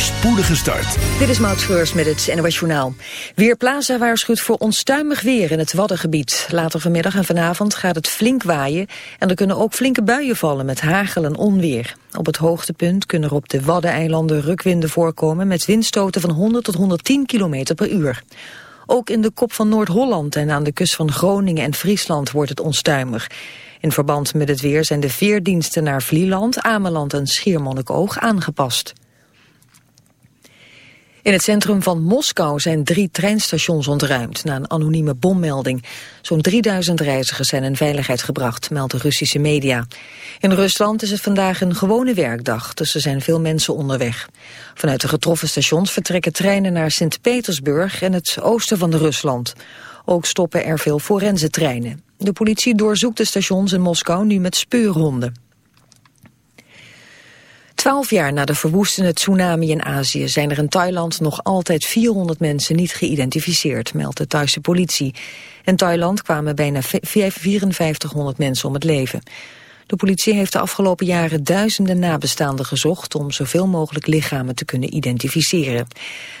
voorspoedige start. Dit is Maud Schreurs met het NOS Journaal. Weerplaza waarschuwt voor onstuimig weer in het Waddengebied. Later vanmiddag en vanavond gaat het flink waaien... en er kunnen ook flinke buien vallen met hagel en onweer. Op het hoogtepunt kunnen er op de Waddeneilanden rukwinden voorkomen... met windstoten van 100 tot 110 km per uur. Ook in de kop van Noord-Holland en aan de kust van Groningen en Friesland wordt het onstuimig. In verband met het weer zijn de veerdiensten naar Vlieland, Ameland en Schiermonnikoog aangepast. In het centrum van Moskou zijn drie treinstations ontruimd na een anonieme bommelding. Zo'n 3000 reizigers zijn in veiligheid gebracht, meldt de Russische media. In Rusland is het vandaag een gewone werkdag, dus er zijn veel mensen onderweg. Vanuit de getroffen stations vertrekken treinen naar Sint-Petersburg en het oosten van Rusland. Ook stoppen er veel forensentreinen. De politie doorzoekt de stations in Moskou nu met speurhonden. Twaalf jaar na de verwoestende tsunami in Azië zijn er in Thailand nog altijd 400 mensen niet geïdentificeerd, meldt de Thaise politie. In Thailand kwamen bijna 5400 mensen om het leven. De politie heeft de afgelopen jaren duizenden nabestaanden gezocht om zoveel mogelijk lichamen te kunnen identificeren.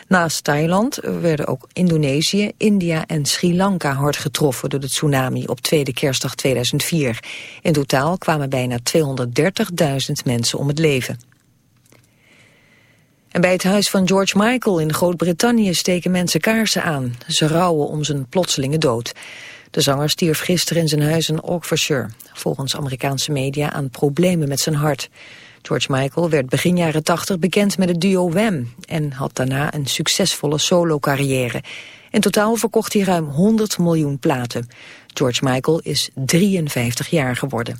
Naast Thailand werden ook Indonesië, India en Sri Lanka hard getroffen door de tsunami op tweede kerstdag 2004. In totaal kwamen bijna 230.000 mensen om het leven. En bij het huis van George Michael in Groot-Brittannië steken mensen kaarsen aan. Ze rouwen om zijn plotselinge dood. De zanger stierf gisteren in zijn huis in Oxfordshire. Volgens Amerikaanse media aan problemen met zijn hart. George Michael werd begin jaren 80 bekend met het duo Wham... en had daarna een succesvolle solo-carrière. In totaal verkocht hij ruim 100 miljoen platen. George Michael is 53 jaar geworden.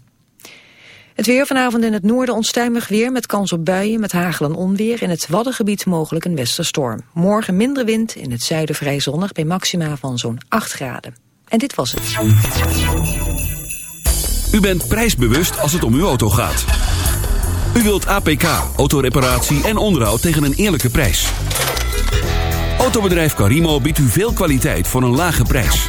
Het weer vanavond in het noorden onstuimig weer met kans op buien met hagel en onweer. In het Waddengebied mogelijk een westerstorm. Morgen minder wind, in het zuiden vrij zonnig bij maxima van zo'n 8 graden. En dit was het. U bent prijsbewust als het om uw auto gaat. U wilt APK, autoreparatie en onderhoud tegen een eerlijke prijs. Autobedrijf Carimo biedt u veel kwaliteit voor een lage prijs.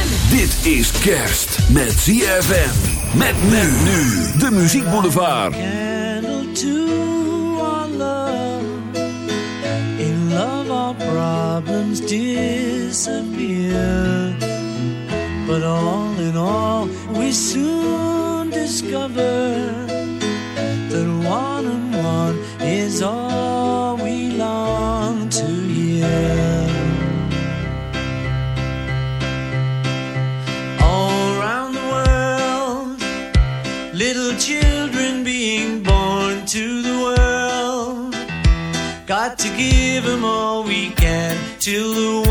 Dit is kerst met ZFM. Met men nu. De Muziek Boulevard. candle to our love. In love, our problems disappear. But all in all, we soon discover that one and one is all we long to hear. To give them all we can till the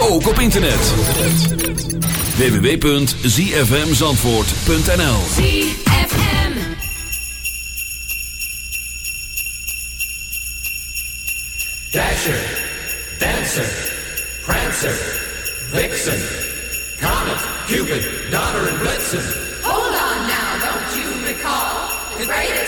ook op internet. www.zfmzandvoort.nl ZFM Dasher, Dancer, Prancer, Vixen, Comet, Cupid, Donner and Blitzen. Hold on now, don't you recall the greatest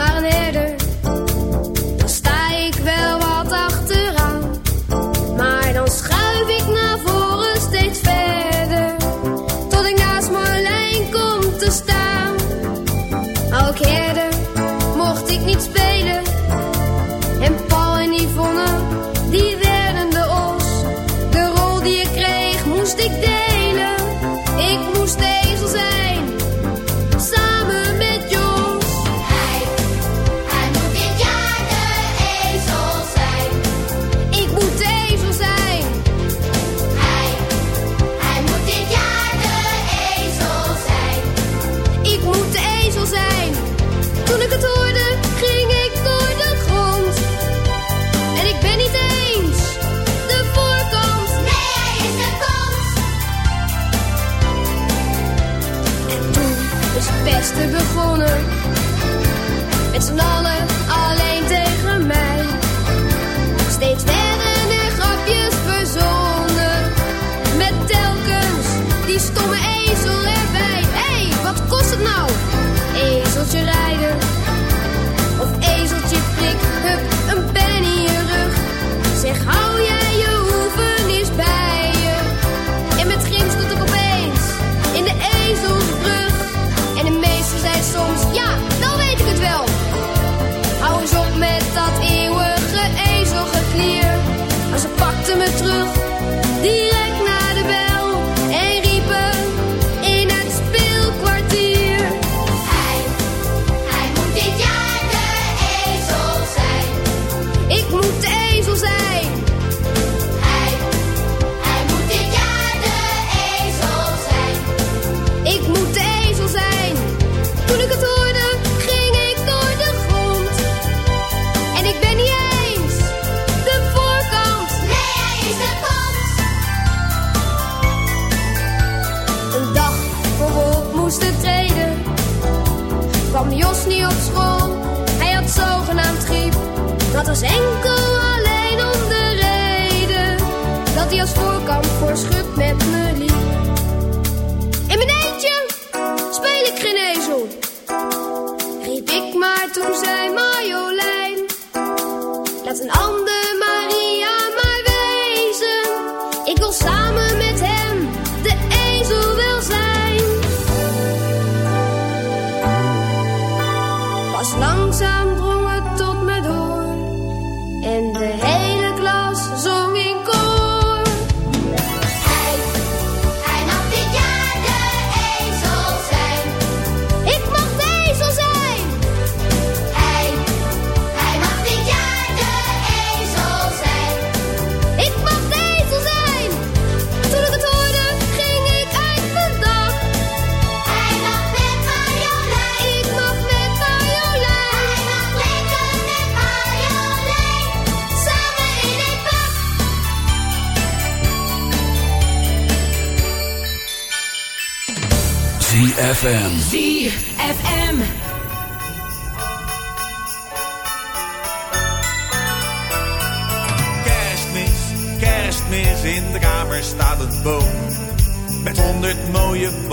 my de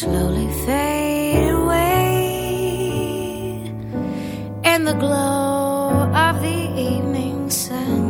Slowly fade away in the glow of the evening sun.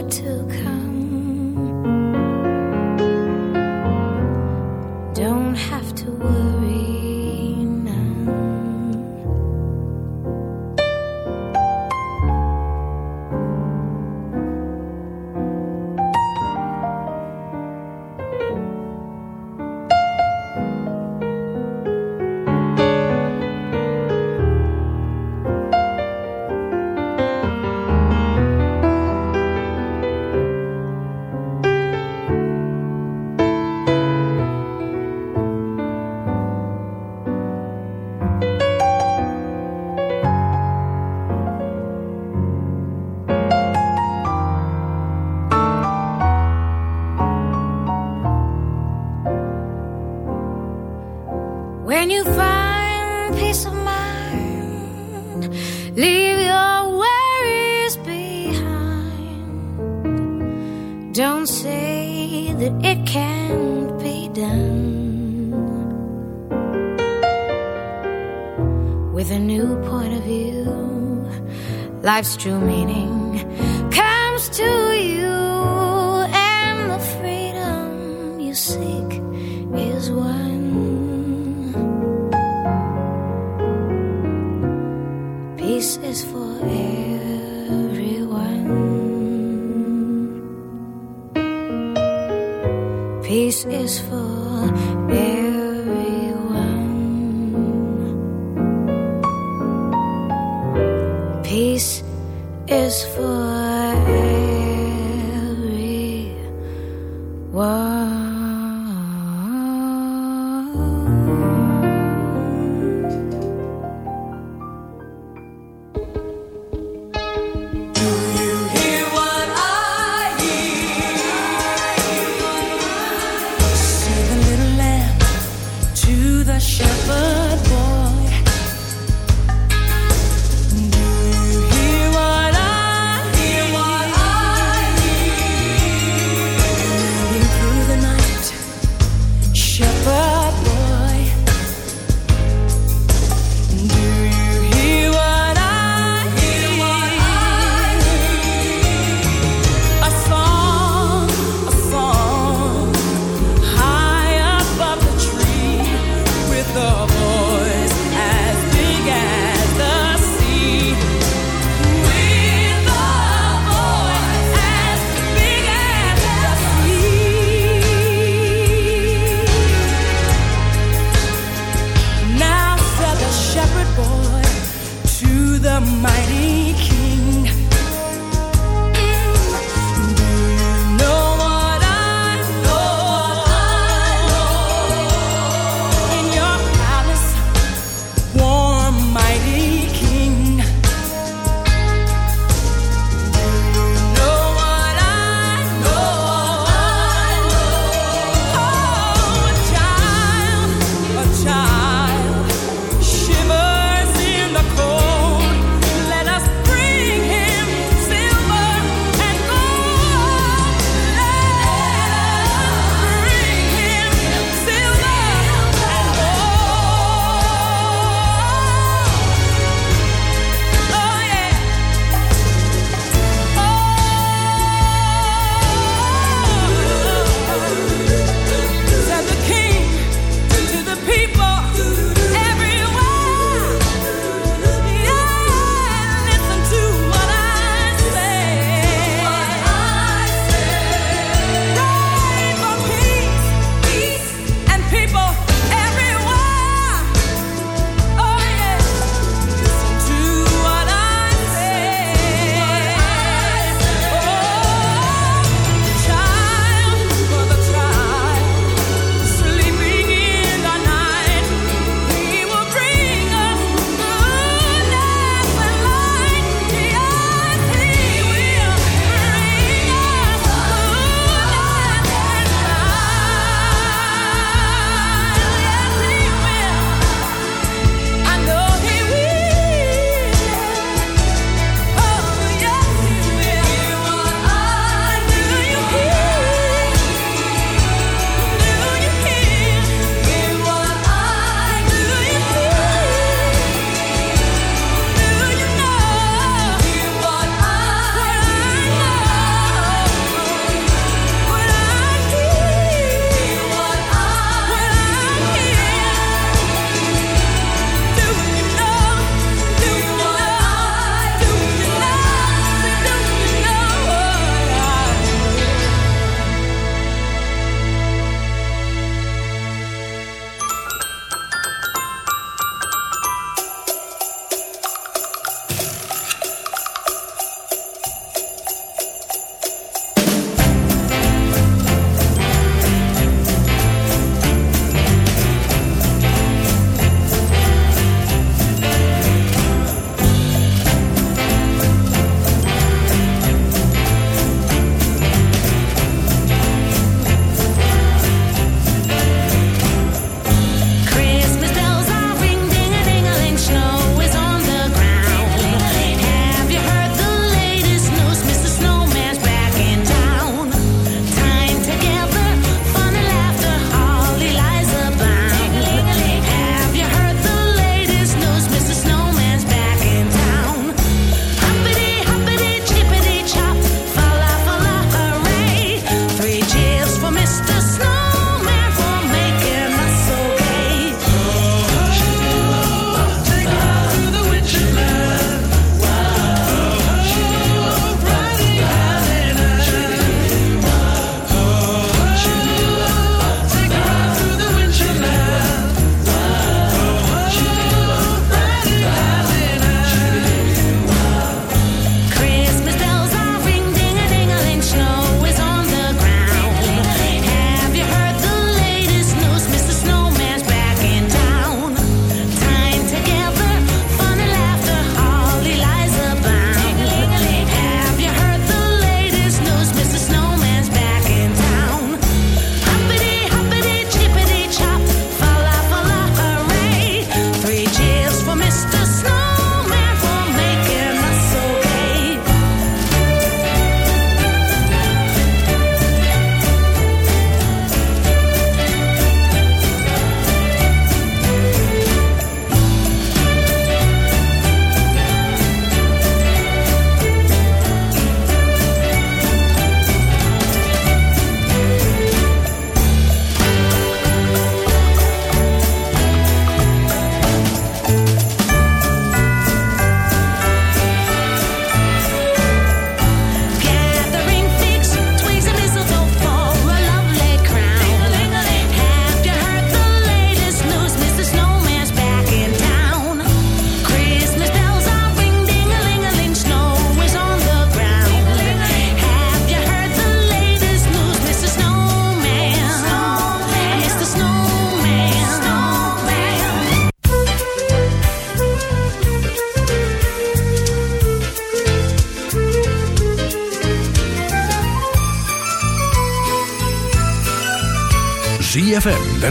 When you find peace of mind, leave your worries behind. Don't say that it can't be done. With a new point of view, life's true meaning comes to you. is for everyone. Peace is for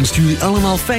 wenst jullie allemaal fijn.